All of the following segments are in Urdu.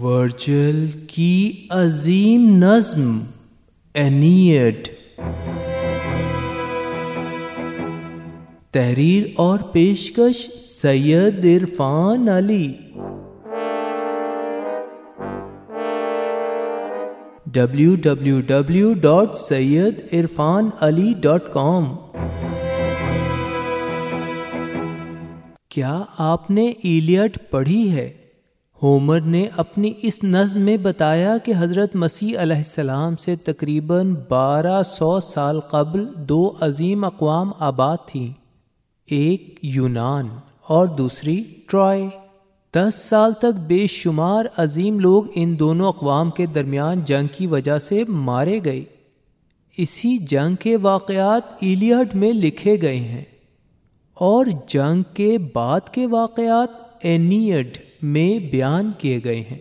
ورچل کی عظیم نظم اینیٹ۔ تحریر اور پیشکش Syed Irfan Ali. W W W dot Syed Irfan Ali dot com کیا آپ نے ایلیٹ پڑھی ہے؟ ہومر نے اپنی اس نظم میں بتایا کہ حضرت مسیح علیہ السلام سے تقریباً بارہ سو سال قبل دو عظیم اقوام آباد تھیں، ایک یونان اور دوسری ٹرائے۔ دس سال تک بے شمار عظیم لوگ ان دونوں اقوام کے درمیان جنگ کی وجہ سے مارے گئے۔ اسی جنگ کے واقعات ایلیٹ میں لکھے گئے ہیں۔ اور جنگ کے بعد کے واقعات اینیڈ۔ میں بیان کیے گئے ہیں۔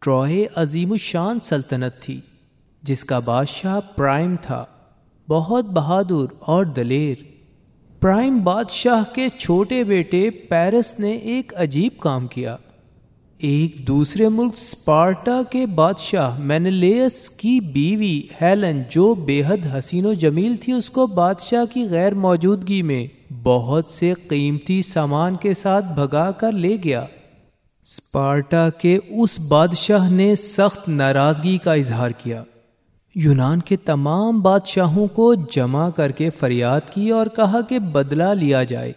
ٹروئے عظیم الشان سلطنت تھی، جس کا بادشاہ پرائم تھا۔ بہت بہادر اور دلیر۔ پرائم بادشاہ کے چھوٹے بیٹے پیرس نے ایک عجیب کام کیا۔ ایک دوسرے ملک سپارٹا کے بادشاہ مینلیس کی بیوی ہیلن، جو بے حد حسین و جمیل تھی، اس کو بادشاہ کی غیر موجودگی میں بہت سے قیمتی سامان کے ساتھ بھگا کر لے گیا۔ اسپارٹا کے اس بادشاہ نے سخت ناراضگی کا اظہار کیا۔ یونان کے تمام بادشاہوں کو جمع کر کے فریاد کی اور کہا کہ بدلہ لیا جائے،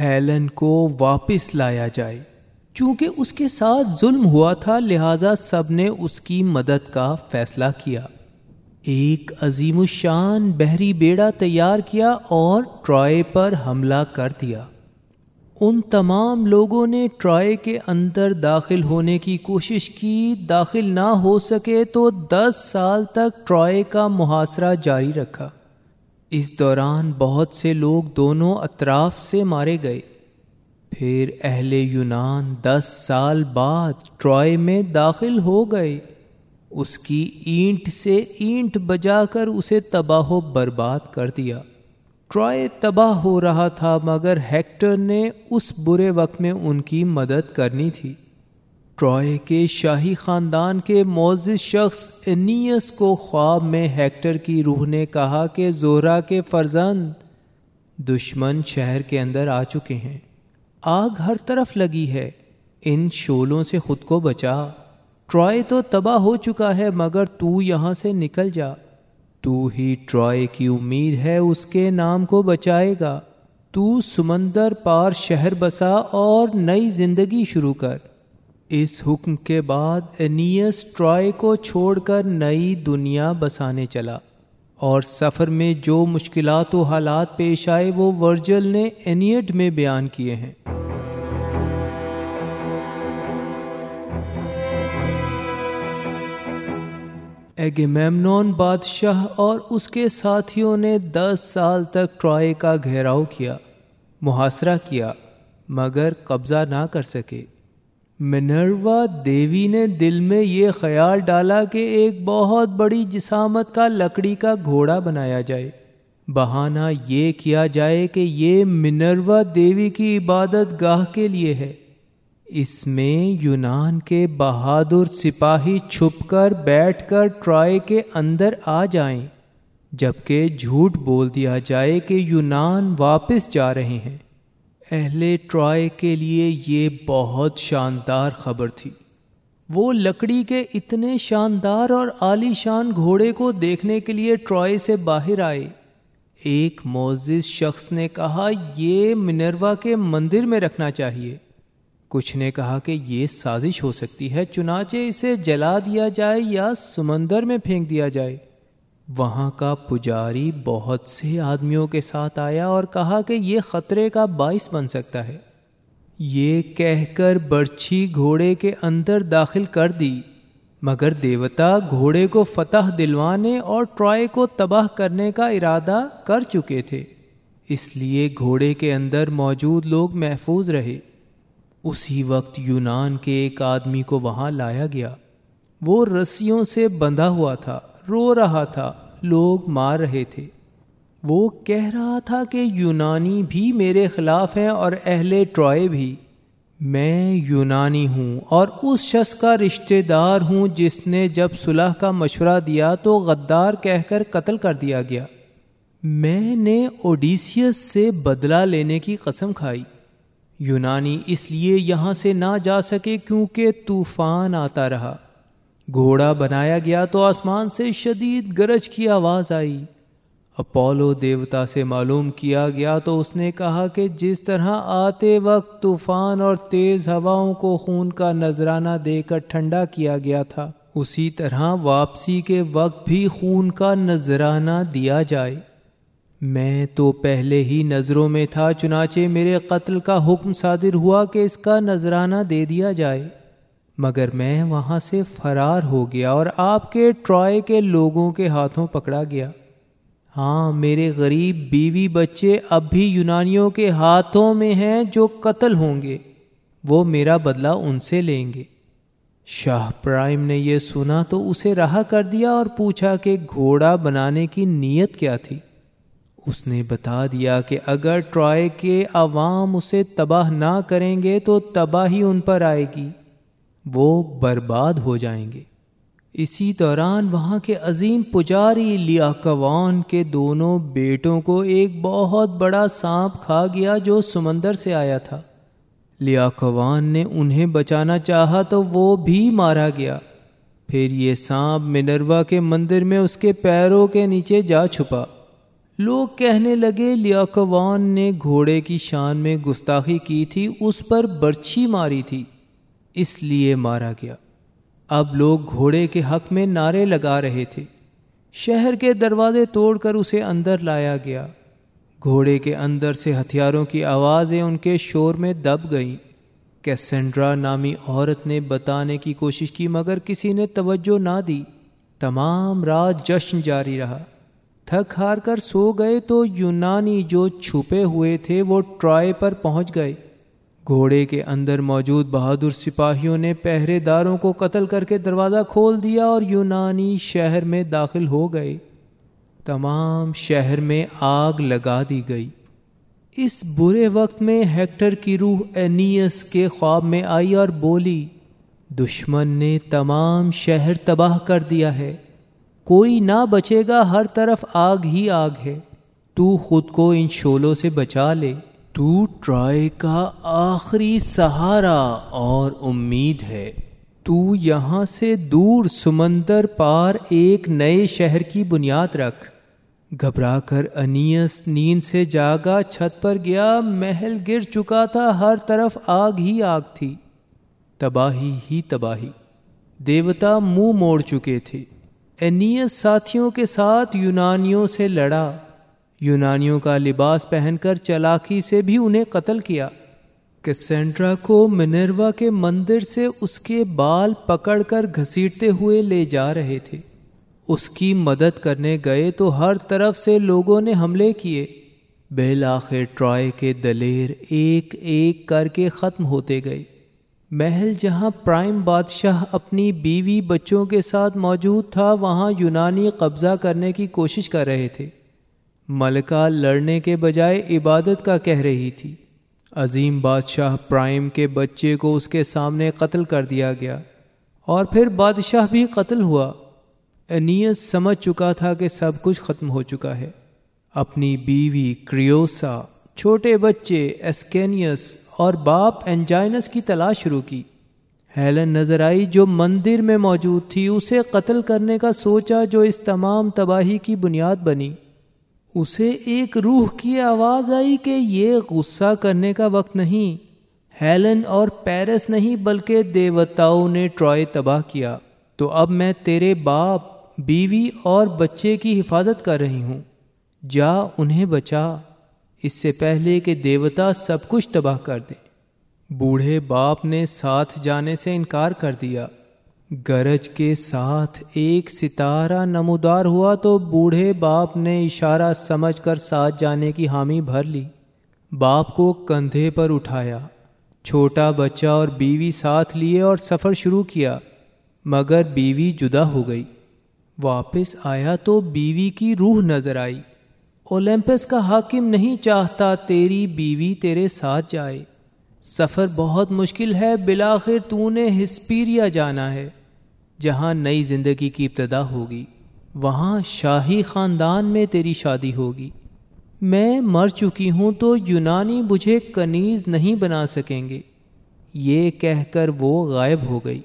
ہیلن کو واپس لایا جائے۔ چونکہ اس کے ساتھ ظلم ہوا تھا، لہذا سب نے اس کی مدد کا فیصلہ کیا۔ ایک عظیم الشان بحری بیڑا تیار کیا اور ٹرائے پر حملہ کر دیا۔ ان تمام لوگوں نے ٹرائے کے اندر داخل ہونے کی کوشش کی۔ داخل نہ ہو سکے تو دس سال تک ٹرائے کا محاصرہ جاری رکھا۔ اس دوران بہت سے لوگ دونوں اطراف سے مارے گئے۔ پھر اہل یونان دس سال بعد ٹرائے میں داخل ہو گئے۔ اس کی اینٹ سے اینٹ بجا کر اسے تباہ و برباد کر دیا۔ ٹرائے تباہ ہو رہا تھا، مگر ہیکٹر نے اس برے وقت میں ان کی مدد کرنی تھی۔ ٹرائے کے شاہی خاندان کے معزز شخص انیس کو خواب میں ہیکٹر کی روح نے کہا کہ زہرا کے فرزند دشمن شہر کے اندر آ چکے ہیں۔ آگ ہر طرف لگی ہے۔ ان شولوں سے خود کو بچا۔ ٹرائے تو تباہ ہو چکا ہے، مگر تو یہاں سے نکل جا۔ تو ہی ٹرائے کی امید ہے اس کے نام کو بچائے گا۔ تو سمندر پار شہر بسا اور نئی زندگی شروع کر۔ اس حکم کے بعد انیس ٹرائے کو چھوڑ کر نئی دنیا بسانے چلا۔ اور سفر میں جو مشکلات و حالات پیش آئے وہ ورجل نے اینیٹ میں بیان کیے ہیں۔ ایگیمیمنون بادشاہ، اور اس کے ساتھیوں نے دس سال تک ٹرائے کا گھیراؤ کیا، محاصرہ کیا، مگر قبضہ نہ کر سکے۔ منروا دیوی نے دل میں یہ خیال ڈالا کہ ایک بہت بڑی جسامت کا لکڑی کا گھوڑا بنایا جائے۔ بہانہ یہ کیا جائے کہ یہ منروا دیوی کی عبادت گاہ کے لیے ہے۔ اس میں یونان کے بہادر سپاہی چھپ کر بیٹھ کر ٹرائے کے اندر آ جائیں، جبکہ جھوٹ بول دیا جائے کہ یونان واپس جا رہے ہیں۔ اہل ٹرائے کے لیے یہ بہت شاندار خبر تھی۔ وہ لکڑی کے اتنے شاندار اور عالی شان گھوڑے کو دیکھنے کے لیے ٹرائے سے باہر آئے۔ ایک معزز شخص نے کہا، یہ منروا کے مندر میں رکھنا چاہیے۔ کچھ نے کہا کہ یہ سازش ہو سکتی ہے چنانچہ اسے جلا دیا جائے یا سمندر میں پھینک دیا جائے۔ وہاں کا پجاری بہت سے آدمیوں کے ساتھ آیا اور کہا کہ یہ خطرے کا باعث بن سکتا ہے۔ یہ کہہ کر برچھی گھوڑے کے اندر داخل کر دی، مگر دیوتا گھوڑے کو فتح دلوانے اور ٹرائے کو تباہ کرنے کا ارادہ کر چکے تھے۔ اس لیے گھوڑے کے اندر موجود لوگ محفوظ رہے۔ اسی وقت یونان کے ایک آدمی کو وہاں لایا گیا۔ وہ رسیوں سے بندھا ہوا تھا، رو رہا تھا، لوگ مار رہے تھے۔ وہ کہہ رہا تھا کہ یونانی بھی میرے خلاف ہیں اور اہل ٹرائے بھی۔ میں یونانی ہوں اور اس شخص کا رشتہ دار ہوں جس نے جب صلح کا مشورہ دیا تو غدار کہہ کر قتل کر دیا گیا۔ میں نے اوڈیسیس سے بدلہ لینے کی قسم کھائی۔ یونانی اس لیے یہاں سے نہ جا سکے کیونکہ طوفان آتا رہا۔ گھوڑا بنایا گیا تو آسمان سے شدید گرج کی آواز آئی۔ اپولو دیوتا سے معلوم کیا گیا تو اس نے کہا کہ جس طرح آتے وقت طوفان اور تیز ہواؤں کو خون کا نذرانہ دے کر ٹھنڈا کیا گیا تھا، اسی طرح واپسی کے وقت بھی خون کا نذرانہ دیا جائے۔ میں تو پہلے ہی نظروں میں تھا، چنانچہ میرے قتل کا حکم صادر ہوا کہ اس کا نذرانہ دے دیا جائے۔ مگر میں وہاں سے فرار ہو گیا اور آپ کے ٹرائے کے لوگوں کے ہاتھوں پکڑا گیا۔ ہاں میرے غریب بیوی بچے اب بھی یونانیوں کے ہاتھوں میں ہیں جو قتل ہوں گے۔ وہ میرا بدلہ ان سے لیں گے۔ شاہ پرائم نے یہ سنا تو اسے رہا کر دیا اور پوچھا کہ گھوڑا بنانے کی نیت کیا تھی۔ اس نے بتا دیا کہ اگر ٹرائے کے عوام اسے تباہ نہ کریں گے تو تباہی ان پر آئے گی، وہ برباد ہو جائیں گے۔ اسی دوران وہاں کے عظیم پجاری لیاقوان کے دونوں بیٹوں کو ایک بہت بڑا سانپ کھا گیا جو سمندر سے آیا تھا۔ لیاقوان نے انہیں بچانا چاہا تو وہ بھی مارا گیا۔ پھر یہ سانپ منروا کے مندر میں اس کے پیروں کے نیچے جا چھپا۔ لوگ کہنے لگے لیاقوان نے گھوڑے کی شان میں گستاخی کی تھی، اس پر برچھی ماری تھی، اس لیے مارا گیا۔ اب لوگ گھوڑے کے حق میں نعرے لگا رہے تھے۔ شہر کے دروازے توڑ کر اسے اندر لایا گیا۔ گھوڑے کے اندر سے ہتھیاروں کی آوازیں ان کے شور میں دب گئیں۔ کیسنڈرا نامی عورت نے بتانے کی کوشش کی، مگر کسی نے توجہ نہ دی۔ تمام رات جشن جاری رہا۔ تھک ہار کر سو گئے تو یونانی جو چھپے ہوئے تھے وہ ٹرائے پر پہنچ گئے۔ گھوڑے کے اندر موجود بہادر سپاہیوں نے پہرے داروں کو قتل کر کے دروازہ کھول دیا اور یونانی شہر میں داخل ہو گئے۔ تمام شہر میں آگ لگا دی گئی۔ اس برے وقت میں ہیکٹر کی روح اینیس کے خواب میں آئی اور بولی، دشمن نے تمام شہر تباہ کر دیا ہے۔ کوئی نہ بچے گا، ہر طرف آگ ہی آگ ہے۔ تو خود کو ان شولوں سے بچا لے۔ تو ٹرائے کا آخری سہارا اور امید ہے۔ تو یہاں سے دور سمندر پار ایک نئے شہر کی بنیاد رکھ۔ گھبرا کر انیس نیند سے جاگا، چھت پر گیا، محل گر چکا تھا، ہر طرف آگ ہی آگ تھی۔ تباہی ہی تباہی۔ دیوتا منہ مو موڑ چکے تھے۔ اینیس ساتھیوں کے ساتھ یونانیوں سے لڑا۔ یونانیوں کا لباس پہن کر چلاکی سے بھی انہیں قتل کیا کسینڈرا کو منروا کے مندر سے اس کے بال پکڑ کر گھسیٹتے ہوئے لے جا رہے تھے۔ اس کی مدد کرنے گئے تو ہر طرف سے لوگوں نے حملے کیے۔ بالآخر ٹرائے کے دلیر ایک ایک کر کے ختم ہوتے گئے۔ محل جہاں پرائم بادشاہ اپنی بیوی بچوں کے ساتھ موجود تھا، وہاں یونانی قبضہ کرنے کی کوشش کر رہے تھے۔ ملکہ لڑنے کے بجائے عبادت کا کہہ رہی تھی۔ عظیم بادشاہ پرائم کے بچے کو اس کے سامنے قتل کر دیا گیا۔ اور پھر بادشاہ بھی قتل ہوا۔ انیس سمجھ چکا تھا کہ سب کچھ ختم ہو چکا ہے۔ اپنی بیوی کریوسا، چھوٹے بچے ایسکینیس اور باپ انجائنس کی تلاش شروع کی۔ ہیلن نظر آئی جو مندر میں موجود تھی، اسے قتل کرنے کا سوچا جو اس تمام تباہی کی بنیاد بنی۔ اسے ایک روح کی آواز آئی کہ یہ غصہ کرنے کا وقت نہیں۔ ہیلن اور پیرس نہیں بلکہ دیوتاؤں نے ٹرائے تباہ کیا۔ تو اب میں تیرے باپ، بیوی اور بچے کی حفاظت کر رہی ہوں۔ جا، انہیں بچا۔ اس سے پہلے کہ دیوتا سب کچھ تباہ کر دے۔ بوڑھے باپ نے ساتھ جانے سے انکار کر دیا۔ گرج کے ساتھ ایک ستارہ نمودار ہوا تو بوڑھے باپ نے اشارہ سمجھ کر ساتھ جانے کی حامی بھر لی۔ باپ کو کندھے پر اٹھایا۔ چھوٹا بچہ اور بیوی ساتھ لیے اور سفر شروع کیا۔ مگر بیوی جدا ہو گئی۔ واپس آیا تو بیوی کی روح نظر آئی۔ اولمپس کا حاکم نہیں چاہتا تیری بیوی تیرے ساتھ جائے۔ سفر بہت مشکل ہے، بلاخر تو نے ہسپیریا جانا ہے۔ جہاں نئی زندگی کی ابتدا ہوگی، وہاں شاہی خاندان میں تیری شادی ہوگی۔ میں مر چکی ہوں تو یونانی مجھے کنیز نہیں بنا سکیں گے۔ یہ کہہ کر وہ غائب ہو گئی۔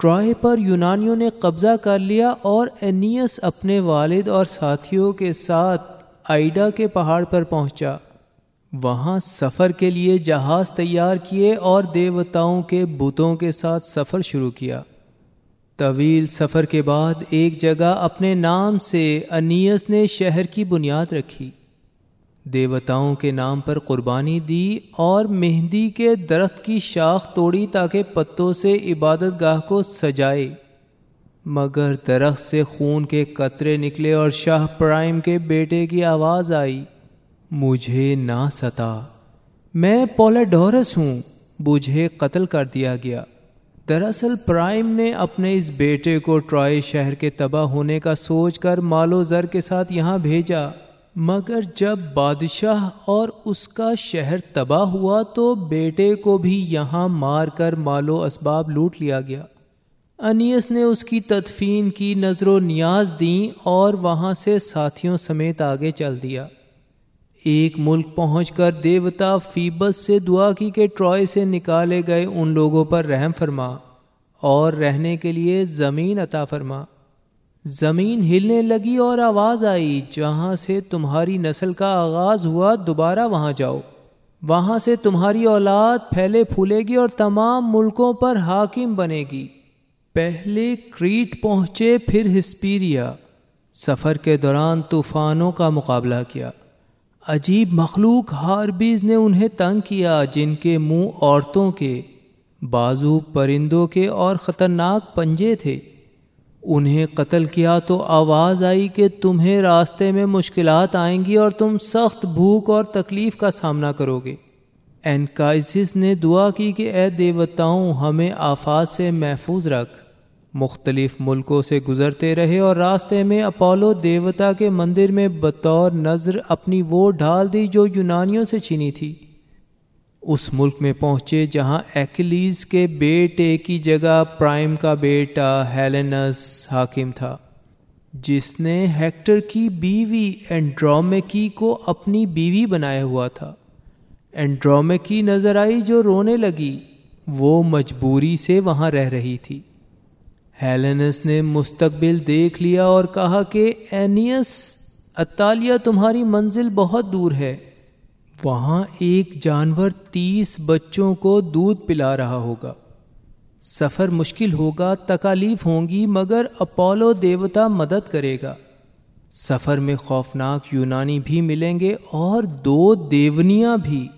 ٹرائے پر یونانیوں نے قبضہ کر لیا اور اینیس اپنے والد اور ساتھیوں کے ساتھ آئیڈا کے پہاڑ پر پہنچا۔ وہاں سفر کے لیے جہاز تیار کیے اور دیوتاؤں کے بتوں کے ساتھ سفر شروع کیا۔ طویل سفر کے بعد ایک جگہ اپنے نام سے انیس نے شہر کی بنیاد رکھی۔ دیوتاؤں کے نام پر قربانی دی اور مہندی کے درخت کی شاخ توڑی تاکہ پتوں سے عبادت گاہ کو سجائے۔ مگر درخت سے خون کے قطرے نکلے اور شاہ پرائم کے بیٹے کی آواز آئی۔ مجھے نہ ستا۔ میں پولیڈورس ہوں۔ مجھے قتل کر دیا گیا۔ دراصل پرائم نے اپنے اس بیٹے کو ٹرائی شہر کے تباہ ہونے کا سوچ کر مالو زر کے ساتھ یہاں بھیجا۔ مگر جب بادشاہ اور اس کا شہر تباہ ہوا تو بیٹے کو بھی یہاں مار کر مالو اسباب لوٹ لیا گیا۔ انیس نے اس کی تدفین کی نظر و نیاز دیں اور وہاں سے ساتھیوں سمیت آگے چل دیا۔ ایک ملک پہنچ کر دیوتا فیبس سے دعا کی کہ ٹرائے سے نکالے گئے ان لوگوں پر رحم فرما اور رہنے کے لیے زمین عطا فرما۔ زمین ہلنے لگی اور آواز آئی، جہاں سے تمہاری نسل کا آغاز ہوا، دوبارہ وہاں جاؤ۔ وہاں سے تمہاری اولاد پھیلے پھولے گی اور تمام ملکوں پر حاکم بنے گی۔ پہلے کریٹ پہنچے پھر ہسپیریا۔ سفر کے دوران طوفانوں کا مقابلہ کیا۔ عجیب مخلوق ہاربیز نے انہیں تنگ کیا جن کے منہ عورتوں کے، بازو پرندوں کے اور خطرناک پنجے تھے۔ انہیں قتل کیا تو آواز آئی کہ تمہیں راستے میں مشکلات آئیں گی اور تم سخت بھوک اور تکلیف کا سامنا کرو گے۔ اینکائزس نے دعا کی کہ اے دیوتاؤں، ہمیں آفات سے محفوظ رکھ۔ مختلف ملکوں سے گزرتے رہے اور راستے میں اپولو دیوتا کے مندر میں بطور نظر اپنی وہ ڈھال دی جو یونانیوں سے چھینی تھی۔ اس ملک میں پہنچے جہاں ایکلیز کے بیٹے کی جگہ پرائم کا بیٹا ہیلنس حاکم تھا، جس نے ہیکٹر کی بیوی اینڈرومیکی کو اپنی بیوی بنایا ہوا تھا۔ اینڈرومیکی نظر آئی جو رونے لگی، وہ مجبوری سے وہاں رہ رہی تھی۔ ہیلنس نے مستقبل دیکھ لیا اور کہا کہ اینیس اطالیہ تمہاری منزل بہت دور ہے۔ وہاں ایک جانور تیس بچوں کو دودھ پلا رہا ہوگا۔ سفر مشکل ہوگا، تکالیف ہوں گی، مگر اپولو دیوتا مدد کرے گا۔ سفر میں خوفناک یونانی بھی ملیں گے اور دو دیونیاں بھی۔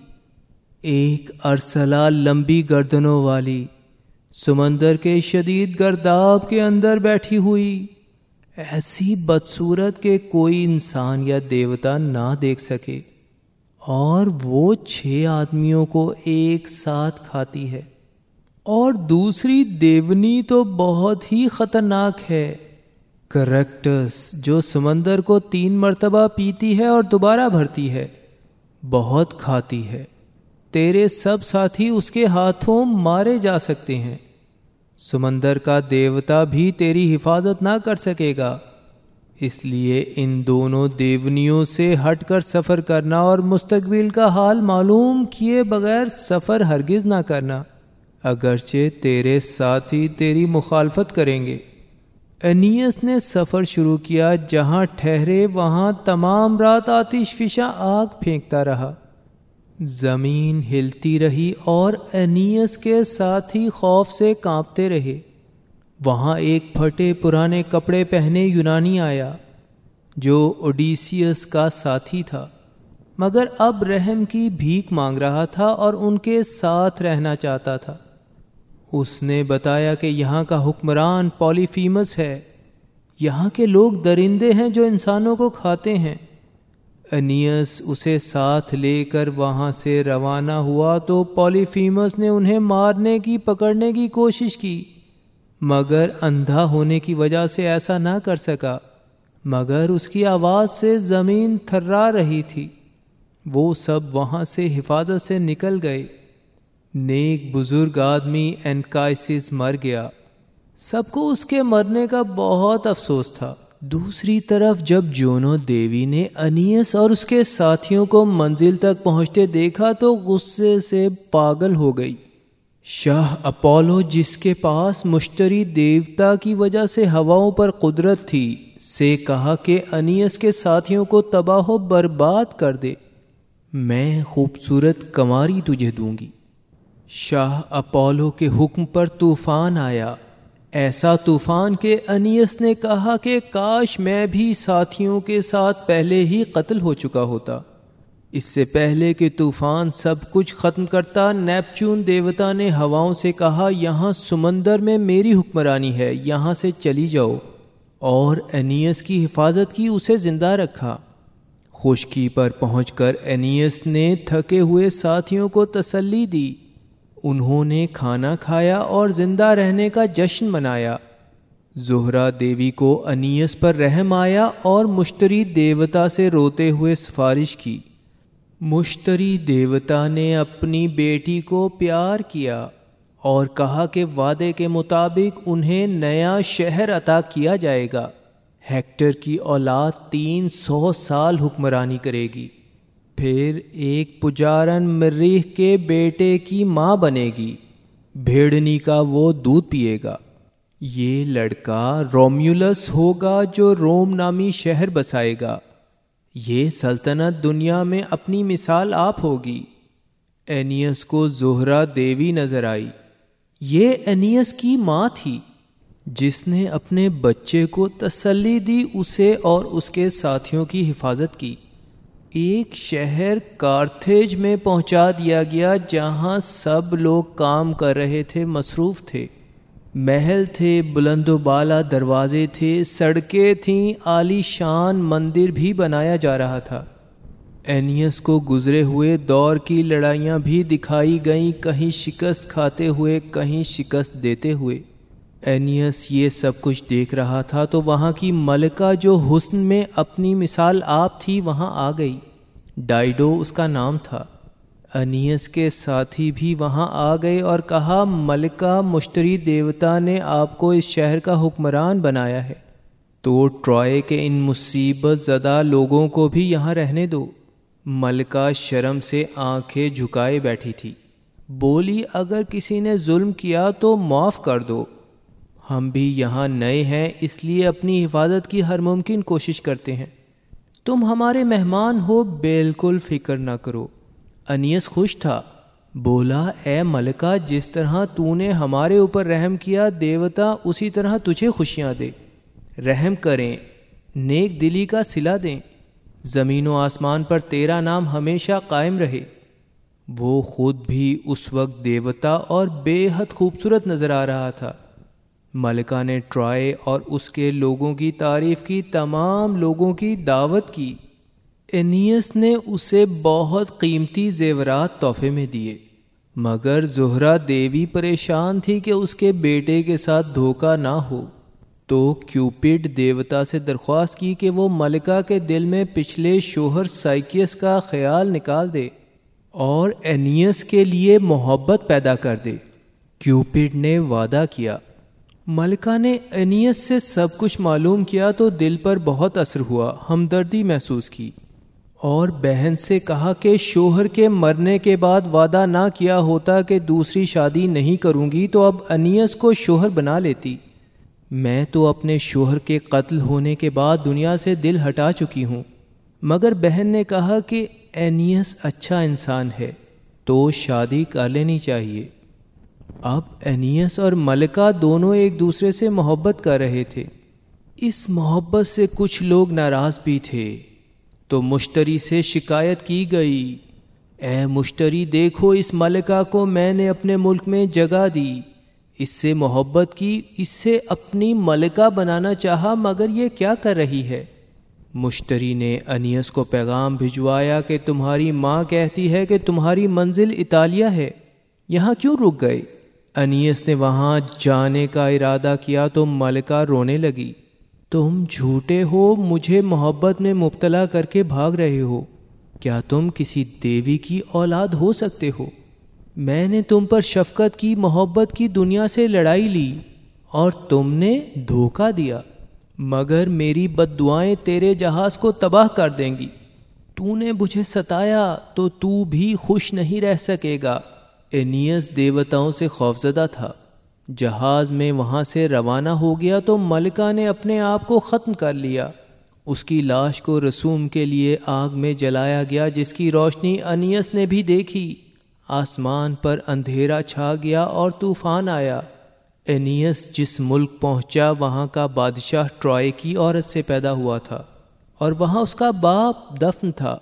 ایک ارسلہ لمبی گردنوں والی۔ سمندر کے شدید گرداب کے اندر بیٹھی ہوئی۔ ایسی بدصورت کہ کوئی انسان یا دیوتا نہ دیکھ سکے۔ اور وہ چھ آدمیوں کو ایک ساتھ کھاتی ہے۔ اور دوسری دیونی تو بہت ہی خطرناک ہے۔ کریکٹس جو سمندر کو تین مرتبہ پیتی ہے اور دوبارہ بھرتی ہے، بہت کھاتی ہے۔ تیرے سب ساتھی اس کے ہاتھوں مارے جا سکتے ہیں۔ سمندر کا دیوتا بھی تیری حفاظت نہ کر سکے گا۔ اس لیے ان دونوں دیونیوں سے ہٹ کر سفر کرنا اور مستقبل کا حال معلوم کیے بغیر سفر ہرگز نہ کرنا۔ اگرچہ تیرے ساتھی تیری مخالفت کریں گے۔ انیس نے سفر شروع کیا جہاں ٹھہرے وہاں تمام رات آتش فشاں آگ پھینکتا رہا۔ زمین ہلتی رہی اور انیس کے ساتھ ہی خوف سے کانپتے رہے۔ وہاں ایک پھٹے پرانے کپڑے پہنے یونانی آیا جو اوڈیسیس کا ساتھی تھا۔ مگر اب رحم کی بھیک مانگ رہا تھا اور ان کے ساتھ رہنا چاہتا تھا۔ اس نے بتایا کہ یہاں کا حکمران پولیفیمس ہے۔ یہاں کے لوگ درندے ہیں جو انسانوں کو کھاتے ہیں۔ انیس اسے ساتھ لے کر وہاں سے روانہ ہوا تو پولیفیمس نے انہیں مارنے کی، پکڑنے کی کوشش کی۔ مگر اندھا ہونے کی وجہ سے ایسا نہ کر سکا۔ مگر اس کی آواز سے زمین تھرا رہی تھی۔ وہ سب وہاں سے حفاظت سے نکل گئے۔ نیک بزرگ آدمی اینکائسس مر گیا۔ سب کو اس کے مرنے کا بہت افسوس تھا۔ دوسری طرف جب جونو دیوی نے انیس اور اس کے ساتھیوں کو منزل تک پہنچتے دیکھا تو غصے سے پاگل ہو گئی۔ شاہ اپولو، جس کے پاس مشتری دیوتا کی وجہ سے ہواؤں پر قدرت تھی، سے کہا کہ انیس کے ساتھیوں کو تباہ و برباد کر دے۔ میں خوبصورت کماری تجھے دوں گی۔ شاہ اپولو کے حکم پر طوفان آیا۔ ایسا طوفان کہ انیس نے کہا کہ کاش میں بھی ساتھیوں کے ساتھ پہلے ہی قتل ہو چکا ہوتا۔ اس سے پہلے کہ طوفان سب کچھ ختم کرتا، نیپچون دیوتا نے ہواؤں سے کہا، یہاں سمندر میں میری حکمرانی ہے، یہاں سے چلی جاؤ۔ اور انیس کی حفاظت کی اسے زندہ رکھا۔ خشکی پر پہنچ کر انیس نے تھکے ہوئے ساتھیوں کو تسلی دی۔ انہوں نے کھانا کھایا اور زندہ رہنے کا جشن منایا۔ زہرا دیوی کو انیس پر رحم آیا اور مشتری دیوتا سے روتے ہوئے سفارش کی۔ مشتری دیوتا نے اپنی بیٹی کو پیار کیا اور کہا کہ وعدے کے مطابق انہیں نیا شہر عطا کیا جائے گا۔ ہیکٹر کی اولاد تین سو سال حکمرانی کرے گی۔ پھر ایک پجارن مریخ کے بیٹے کی ماں بنے گی۔ بھیڑنی کا وہ دودھ پیے گا۔ یہ لڑکا رومیولس ہوگا جو روم نامی شہر بسائے گا۔ یہ سلطنت دنیا میں اپنی مثال آپ ہوگی۔ اینیس کو زہرا دیوی نظر آئی۔ یہ اینیس کی ماں تھی۔ جس نے اپنے بچے کو تسلی دی، اسے اور اس کے ساتھیوں کی حفاظت کی۔ ایک شہر کارتھیج میں پہنچا دیا گیا جہاں سب لوگ کام کر رہے تھے، مصروف تھے۔ محل تھے، بلند و بالا دروازے تھے، سڑکیں تھیں، عالی شان مندر بھی بنایا جا رہا تھا۔ اینیس کو گزرے ہوئے دور کی لڑائیاں بھی دکھائی گئیں، کہیں شکست کھاتے ہوئے، کہیں شکست دیتے ہوئے۔ اینیس یہ سب کچھ دیکھ رہا تھا تو وہاں کی ملکہ جو حسن میں اپنی مثال آپ تھی وہاں آ گئی۔ ڈائیڈو اس کا نام تھا۔ انیس کے ساتھی بھی وہاں آ گئے اور کہا، ملکہ مشتری دیوتا نے آپ کو اس شہر کا حکمران بنایا ہے۔ تو ٹرائے کے ان مصیبت زدہ لوگوں کو بھی یہاں رہنے دو۔ ملکہ شرم سے آنکھیں جھکائے بیٹھی تھی۔ بولی، اگر کسی نے ظلم کیا تو معاف کر دو۔ ہم بھی یہاں نئے ہیں، اس لیے اپنی حفاظت کی ہر ممکن کوشش کرتے ہیں۔ تم ہمارے مہمان ہو، بالکل فکر نہ کرو۔ انیس خوش تھا۔ بولا، اے ملکہ، جس طرح تو نے ہمارے اوپر رحم کیا، دیوتا اسی طرح تجھے خوشیاں دے۔ رحم کریں، نیک دلی کا سلا دیں۔ زمین و آسمان پر تیرا نام ہمیشہ قائم رہے۔ وہ خود بھی اس وقت دیوتا اور بے حد خوبصورت نظر آ رہا تھا۔ ملکہ نے ٹرائے اور اس کے لوگوں کی تعریف کی، تمام لوگوں کی دعوت کی۔ اینیس نے اسے بہت قیمتی زیورات تحفے میں دیے۔ مگر زہرا دیوی پریشان تھی کہ اس کے بیٹے کے ساتھ دھوکہ نہ ہو۔ تو کیوپڈ دیوتا سے درخواست کی کہ وہ ملکہ کے دل میں پچھلے شوہر سائکیس کا خیال نکال دے اور اینیس کے لیے محبت پیدا کر دے۔ کیوپڈ نے وعدہ کیا۔ ملکہ نے انیس سے سب کچھ معلوم کیا تو دل پر بہت اثر ہوا، ہمدردی محسوس کی۔ اور بہن سے کہا کہ شوہر کے مرنے کے بعد وعدہ نہ کیا ہوتا کہ دوسری شادی نہیں کروں گی تو اب انیس کو شوہر بنا لیتی۔ میں تو اپنے شوہر کے قتل ہونے کے بعد دنیا سے دل ہٹا چکی ہوں۔ مگر بہن نے کہا کہ اینیس اچھا انسان ہے، تو شادی کر لینی چاہیے۔ اب اینیس اور ملکہ دونوں ایک دوسرے سے محبت کر رہے تھے۔ اس محبت سے کچھ لوگ ناراض بھی تھے۔ تو مشتری سے شکایت کی گئی۔ اے مشتری، دیکھو، اس ملکہ کو میں نے اپنے ملک میں جگہ دی۔ اس سے محبت کی، اس سے اپنی ملکہ بنانا چاہا، مگر یہ کیا کر رہی ہے؟ مشتری نے انیس کو پیغام بھجوایا کہ تمہاری ماں کہتی ہے کہ تمہاری منزل اطالیہ ہے۔ یہاں کیوں رک گئے؟ انیس نے وہاں جانے کا ارادہ کیا تو ملکہ رونے لگی۔ تم جھوٹے ہو، مجھے محبت میں مبتلا کر کے بھاگ رہے ہو۔ کیا تم کسی دیوی کی اولاد ہو سکتے ہو؟ میں نے تم پر شفقت کی، محبت کی دنیا سے لڑائی لی اور تم نے دھوکہ دیا۔ مگر میری بد دعائیں تیرے جہاز کو تباہ کر دیں گی۔ تو نے مجھے ستایا تو تو بھی خوش نہیں رہ سکے گا۔ اینیس دیوتاؤں سے خوفزدہ تھا۔ جہاز میں وہاں سے روانہ ہو گیا تو ملکہ نے اپنے آپ کو ختم کر لیا۔ اس کی لاش کو رسوم کے لیے آگ میں جلایا گیا، جس کی روشنی انیس نے بھی دیکھی۔ آسمان پر اندھیرا چھا گیا اور طوفان آیا۔ اینیس جس ملک پہنچا، وہاں کا بادشاہ ٹرائے کی عورت سے پیدا ہوا تھا اور وہاں اس کا باپ دفن تھا۔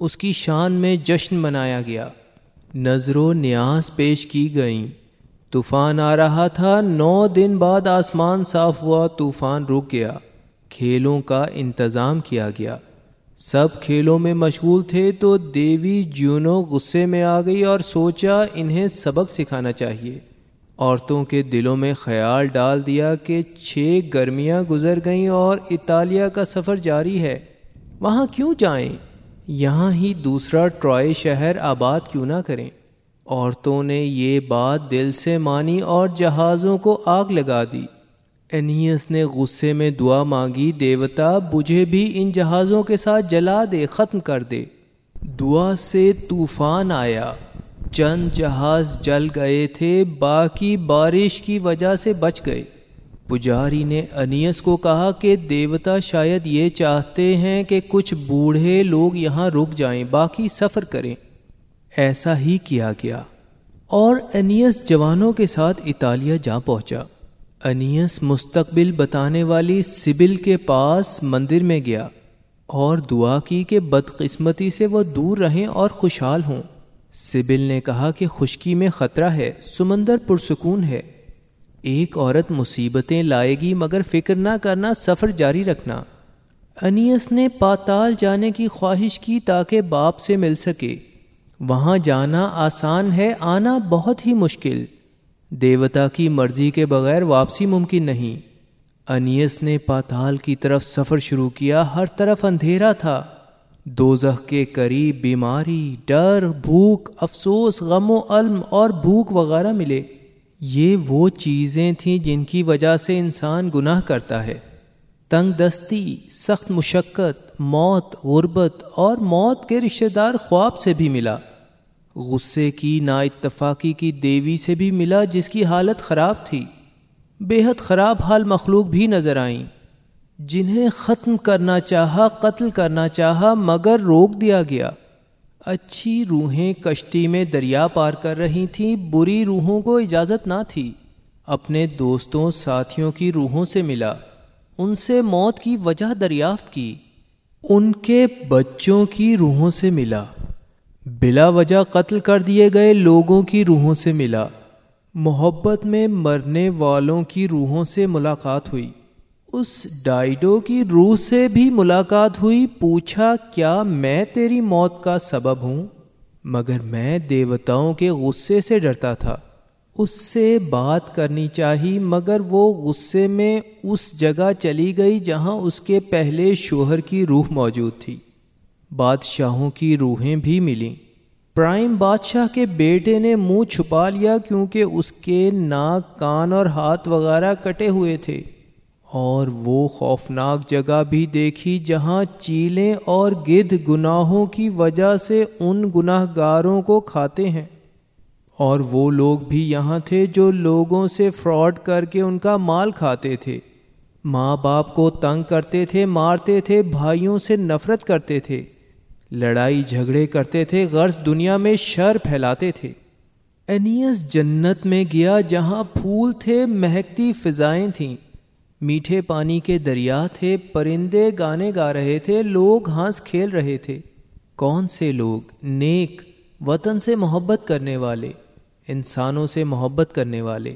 اس کی شان میں جشن منایا گیا۔ نظر و نیاز پیش کی گئیں۔ طوفان آ رہا تھا، نو دن بعد آسمان صاف ہوا، طوفان رک گیا۔ کھیلوں کا انتظام کیا گیا۔ سب کھیلوں میں مشغول تھے تو دیوی جیونو غصے میں آ گئی اور سوچا انہیں سبق سکھانا چاہیے۔ عورتوں کے دلوں میں خیال ڈال دیا کہ چھ گرمیاں گزر گئیں اور اطالیہ کا سفر جاری ہے۔ وہاں کیوں جائیں؟ یہاں ہی دوسرا ٹرائے شہر آباد کیوں نہ کریں۔ عورتوں نے یہ بات دل سے مانی اور جہازوں کو آگ لگا دی۔ اینیس نے غصے میں دعا مانگی، دیوتا مجھے بھی ان جہازوں کے ساتھ جلا دے، ختم کر دے۔ دعا سے طوفان آیا۔ چند جہاز جل گئے تھے، باقی بارش کی وجہ سے بچ گئے۔ پجاری نے انیس کو کہا کہ دیوتا شاید یہ چاہتے ہیں کہ کچھ بوڑھے لوگ یہاں رک جائیں، باقی سفر کریں۔ ایسا ہی کیا گیا۔ اور انیس جوانوں کے ساتھ اطالیہ جا پہنچا۔ انیس مستقبل بتانے والی سبل کے پاس مندر میں گیا۔ اور دعا کی کہ بدقسمتی سے وہ دور رہیں اور خوشحال ہوں۔ سبل نے کہا کہ خشکی میں خطرہ ہے، سمندر پرسکون ہے۔ ایک عورت مصیبتیں لائے گی مگر فکر نہ کرنا، سفر جاری رکھنا۔ انیس نے پاتال جانے کی خواہش کی تاکہ باپ سے مل سکے۔ وہاں جانا آسان ہے، آنا بہت ہی مشکل۔ دیوتا کی مرضی کے بغیر واپسی ممکن نہیں۔ انیس نے پاتال کی طرف سفر شروع کیا، ہر طرف اندھیرا تھا۔ دوزخ کے قریب بیماری، ڈر، بھوک، افسوس، غم و علم اور بھوک وغیرہ ملے۔ یہ وہ چیزیں تھیں جن کی وجہ سے انسان گناہ کرتا ہے۔ تنگ دستی، سخت مشقت، موت، غربت اور موت کے رشتہ دار خواب سے بھی ملا۔ غصے کی نا اتفاقی کی دیوی سے بھی ملا جس کی حالت خراب تھی۔ بے حد خراب حال مخلوق بھی نظر آئیں۔ جنہیں ختم کرنا چاہا، قتل کرنا چاہا، مگر روک دیا گیا۔ اچھی روحیں کشتی میں دریا پار کر رہی تھیں بری روحوں کو اجازت نہ تھی۔ اپنے دوستوں، ساتھیوں کی روحوں سے ملا۔ ان سے موت کی وجہ دریافت کی۔ ان کے بچوں کی روحوں سے ملا۔ بلا وجہ قتل کر دیے گئے لوگوں کی روحوں سے ملا۔ محبت میں مرنے والوں کی روحوں سے ملاقات ہوئی۔ اس ڈائڈو کی روح سے بھی ملاقات ہوئی، پوچھا، کیا میں تیری موت کا سبب ہوں؟ مگر میں دیوتاؤں کے غصے سے ڈرتا تھا۔ اس سے بات کرنی چاہی، مگر وہ غصے میں اس جگہ چلی گئی جہاں اس کے پہلے شوہر کی روح موجود تھی۔ بادشاہوں کی روحیں بھی ملیں۔ پرائم بادشاہ کے بیٹے نے منہ چھپا لیا کیونکہ اس کے ناک، کان اور ہاتھ وغیرہ کٹے ہوئے تھے۔ اور وہ خوفناک جگہ بھی دیکھی جہاں چیلیں اور گدھ گناہوں کی وجہ سے ان گناہ گاروں کو کھاتے ہیں۔ اور وہ لوگ بھی یہاں تھے جو لوگوں سے فراڈ کر کے ان کا مال کھاتے تھے۔ ماں باپ کو تنگ کرتے تھے، مارتے تھے، بھائیوں سے نفرت کرتے تھے۔ لڑائی جھگڑے کرتے تھے، غرض دنیا میں شر پھیلاتے تھے۔ اینیس جنت میں گیا جہاں پھول تھے، مہکتی فضائیں تھیں۔ میٹھے پانی کے دریا تھے، پرندے گانے گا رہے تھے، لوگ ہنس کھیل رہے تھے۔ کون سے لوگ؟ نیک، وطن سے محبت کرنے والے، انسانوں سے محبت کرنے والے۔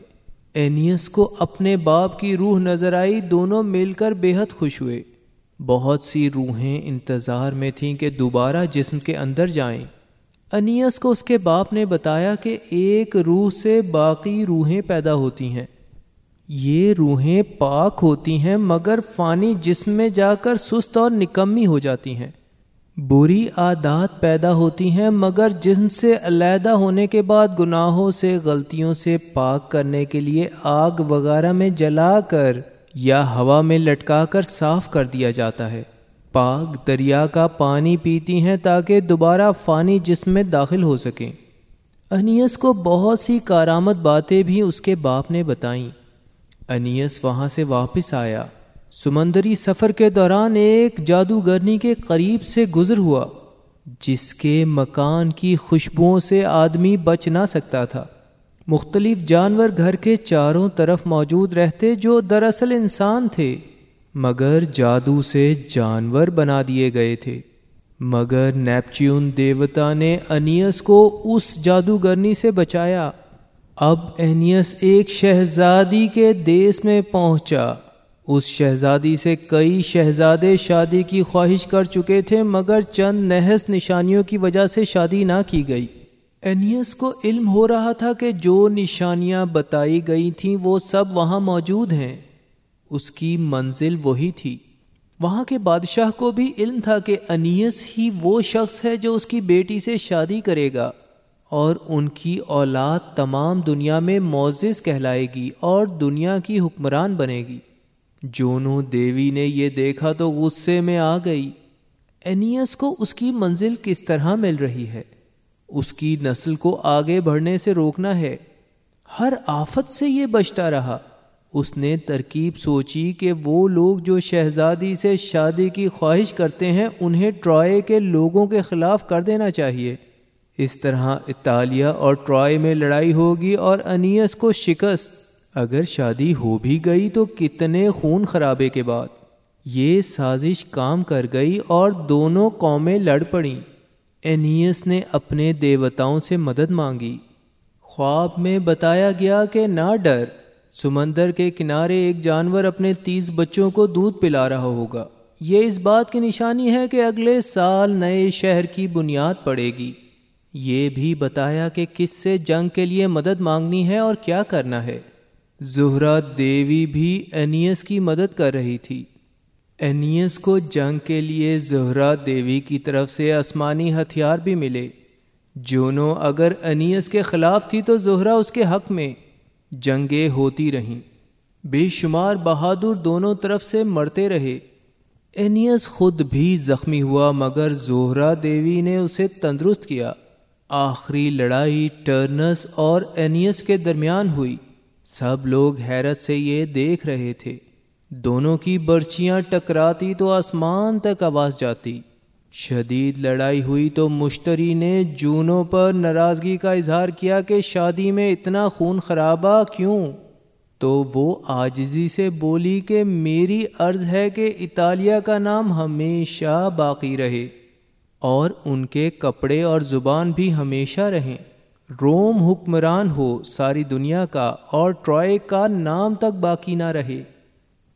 اینیس کو اپنے باپ کی روح نظر آئی، دونوں مل کر بے حد خوش ہوئے۔ بہت سی روحیں انتظار میں تھیں کہ دوبارہ جسم کے اندر جائیں۔ انیس کو اس کے باپ نے بتایا کہ ایک روح سے باقی روحیں پیدا ہوتی ہیں۔ یہ روحیں پاک ہوتی ہیں مگر فانی جسم میں جا کر سست اور نکمی ہو جاتی ہیں۔ بری عادات پیدا ہوتی ہیں مگر جسم سے علیحدہ ہونے کے بعد گناہوں سے، غلطیوں سے پاک کرنے کے لیے آگ وغیرہ میں جلا کر یا ہوا میں لٹکا کر صاف کر دیا جاتا ہے۔ پاک دریا کا پانی پیتی ہیں تاکہ دوبارہ فانی جسم میں داخل ہو سکیں۔ انیس کو بہت سی کارآمد باتیں بھی اس کے باپ نے بتائیں۔ انیس وہاں سے واپس آیا۔ سمندری سفر کے دوران ایک جادوگرنی کے قریب سے گزر ہوا، جس کے مکان کی خوشبوؤں سے آدمی بچ نہ سکتا تھا۔ مختلف جانور گھر کے چاروں طرف موجود رہتے جو دراصل انسان تھے، مگر جادو سے جانور بنا دیے گئے تھے۔ مگر نیپچیون دیوتا نے انیس کو اس جادوگرنی سے بچایا۔ اب اینیس ایک شہزادی کے دیس میں پہنچا۔ اس شہزادی سے کئی شہزادے شادی کی خواہش کر چکے تھے، مگر چند نحس نشانیوں کی وجہ سے شادی نہ کی گئی۔ اینیس کو علم ہو رہا تھا کہ جو نشانیاں بتائی گئی تھیں، وہ سب وہاں موجود ہیں۔ اس کی منزل وہی تھی۔ وہاں کے بادشاہ کو بھی علم تھا کہ انیس ہی وہ شخص ہے جو اس کی بیٹی سے شادی کرے گا۔ اور ان کی اولاد تمام دنیا میں معزز کہلائے گی اور دنیا کی حکمران بنے گی۔ جونو دیوی نے یہ دیکھا تو غصے میں آ گئی۔ اینیس کو اس کی منزل کس طرح مل رہی ہے؟ اس کی نسل کو آگے بڑھنے سے روکنا ہے۔ ہر آفت سے یہ بچتا رہا۔ اس نے ترکیب سوچی کہ وہ لوگ جو شہزادی سے شادی کی خواہش کرتے ہیں، انہیں ٹرائے کے لوگوں کے خلاف کر دینا چاہیے۔ اس طرح اطالیہ اور ٹرائے میں لڑائی ہوگی اور انیس کو شکست۔ اگر شادی ہو بھی گئی تو کتنے خون خرابے کے بعد۔ یہ سازش کام کر گئی اور دونوں قومیں لڑ پڑیں۔ انیس نے اپنے دیوتاؤں سے مدد مانگی۔ خواب میں بتایا گیا کہ نہ ڈر، سمندر کے کنارے ایک جانور اپنے تیس بچوں کو دودھ پلا رہا ہوگا۔ یہ اس بات کی نشانی ہے کہ اگلے سال نئے شہر کی بنیاد پڑے گی۔ یہ بھی بتایا کہ کس سے جنگ کے لیے مدد مانگنی ہے اور کیا کرنا ہے۔ زہرا دیوی بھی اینیس کی مدد کر رہی تھی۔ اینیس کو جنگ کے لیے زہرا دیوی کی طرف سے آسمانی ہتھیار بھی ملے۔ جونو اگر انیس کے خلاف تھی تو زہرا اس کے حق میں جنگیں ہوتی رہیں۔ بے شمار بہادر دونوں طرف سے مرتے رہے۔ اینیس خود بھی زخمی ہوا مگر زہرا دیوی نے اسے تندرست کیا۔ آخری لڑائی ٹرنس اور اینیس کے درمیان ہوئی۔ سب لوگ حیرت سے یہ دیکھ رہے تھے۔ دونوں کی برچیاں ٹکراتی تو آسمان تک آواز جاتی۔ شدید لڑائی ہوئی تو مشتری نے جونوں پر ناراضگی کا اظہار کیا کہ شادی میں اتنا خون خرابہ کیوں؟ تو وہ آجزی سے بولی کہ میری عرض ہے کہ اطالیہ کا نام ہمیشہ باقی رہے۔ اور ان کے کپڑے اور زبان بھی ہمیشہ رہیں۔ روم حکمران ہو، ساری دنیا کا اور ٹرائے کا نام تک باقی نہ رہے۔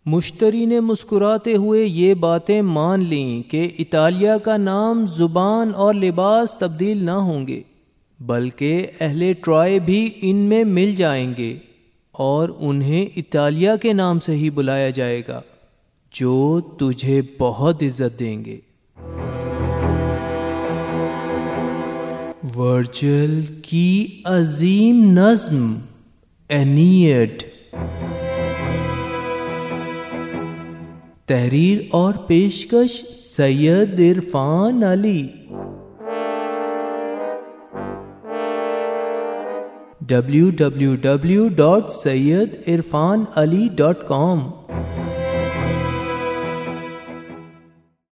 مشتری نے مسکراتے ہوئے یہ باتیں مان لیں کہ اطالیہ کا نام زبان اور لباس تبدیل نہ ہوں گے، بلکہ اہل ٹرائے بھی ان میں مل جائیں گے اور انہیں اطالیہ کے نام سے ہی بلایا جائے گا، جو تجھے بہت عزت دیں گے۔ ورچل کی عظیم نظم اینیٹ۔ تحریر اور پیشکش Syed Irfan Ali. W W W dot Syed Irfan Ali dot com